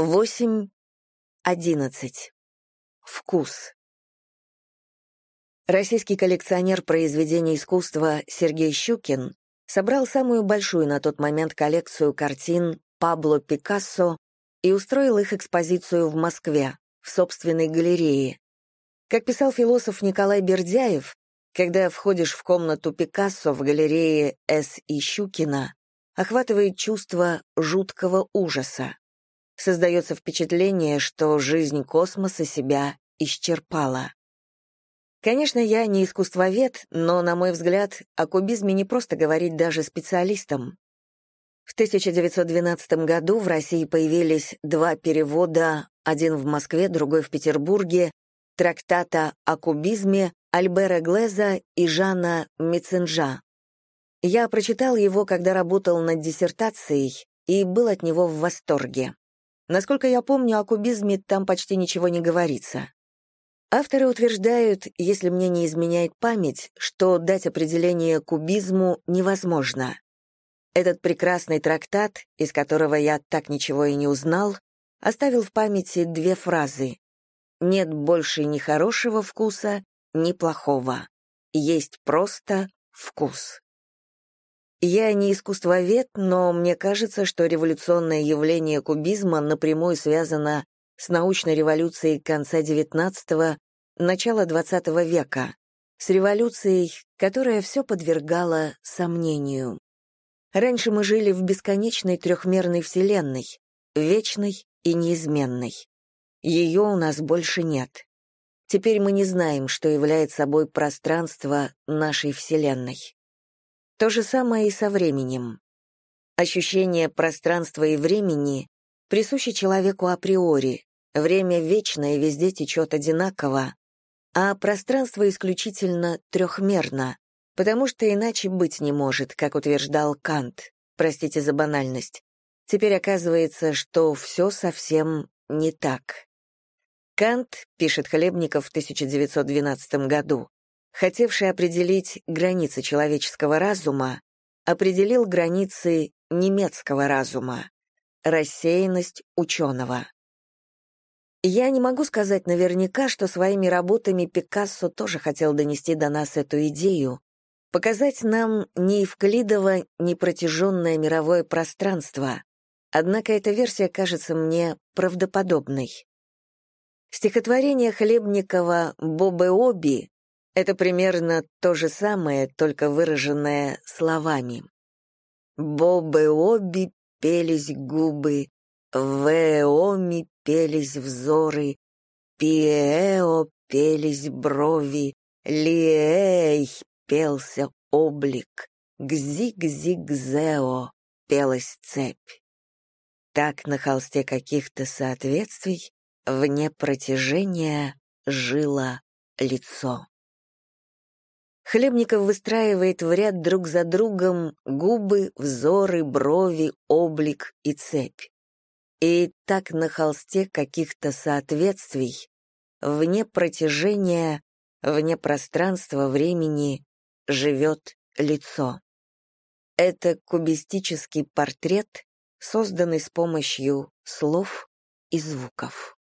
8. 11. Вкус. Российский коллекционер произведений искусства Сергей Щукин собрал самую большую на тот момент коллекцию картин Пабло Пикассо и устроил их экспозицию в Москве, в собственной галерее. Как писал философ Николай Бердяев, когда входишь в комнату Пикассо в галерее С. И. Щукина, охватывает чувство жуткого ужаса создается впечатление, что жизнь космоса себя исчерпала. Конечно, я не искусствовед, но, на мой взгляд, о кубизме не просто говорить даже специалистам. В 1912 году в России появились два перевода, один в Москве, другой в Петербурге, трактата о кубизме Альбера Глеза и Жана Миценжа. Я прочитал его, когда работал над диссертацией, и был от него в восторге. Насколько я помню, о кубизме там почти ничего не говорится. Авторы утверждают, если мне не изменяет память, что дать определение кубизму невозможно. Этот прекрасный трактат, из которого я так ничего и не узнал, оставил в памяти две фразы. «Нет больше ни хорошего вкуса, ни плохого. Есть просто вкус». Я не искусствовед, но мне кажется, что революционное явление кубизма напрямую связано с научной революцией конца XIX – начала XX века, с революцией, которая все подвергала сомнению. Раньше мы жили в бесконечной трехмерной вселенной, вечной и неизменной. Ее у нас больше нет. Теперь мы не знаем, что является собой пространство нашей вселенной. То же самое и со временем. Ощущение пространства и времени присуще человеку априори. Время вечное везде течет одинаково, а пространство исключительно трехмерно, потому что иначе быть не может, как утверждал Кант. Простите за банальность. Теперь оказывается, что все совсем не так. Кант, пишет Хлебников в 1912 году, хотевший определить границы человеческого разума, определил границы немецкого разума, рассеянность ученого. Я не могу сказать наверняка, что своими работами Пикассо тоже хотел донести до нас эту идею, показать нам не Евклидово, не протяженное мировое пространство, однако эта версия кажется мне правдоподобной. Стихотворение Хлебникова «Бобе Оби» Это примерно то же самое, только выраженное словами. Бобы-оби пелись губы, Веоми пелись взоры, Пиэо пелись брови, Лиэй пелся облик, Гзи-гзи-гзео пелась цепь. Так на холсте каких-то соответствий вне протяжения жило лицо. Хлебников выстраивает в ряд друг за другом губы, взоры, брови, облик и цепь. И так на холсте каких-то соответствий, вне протяжения, вне пространства, времени, живет лицо. Это кубистический портрет, созданный с помощью слов и звуков.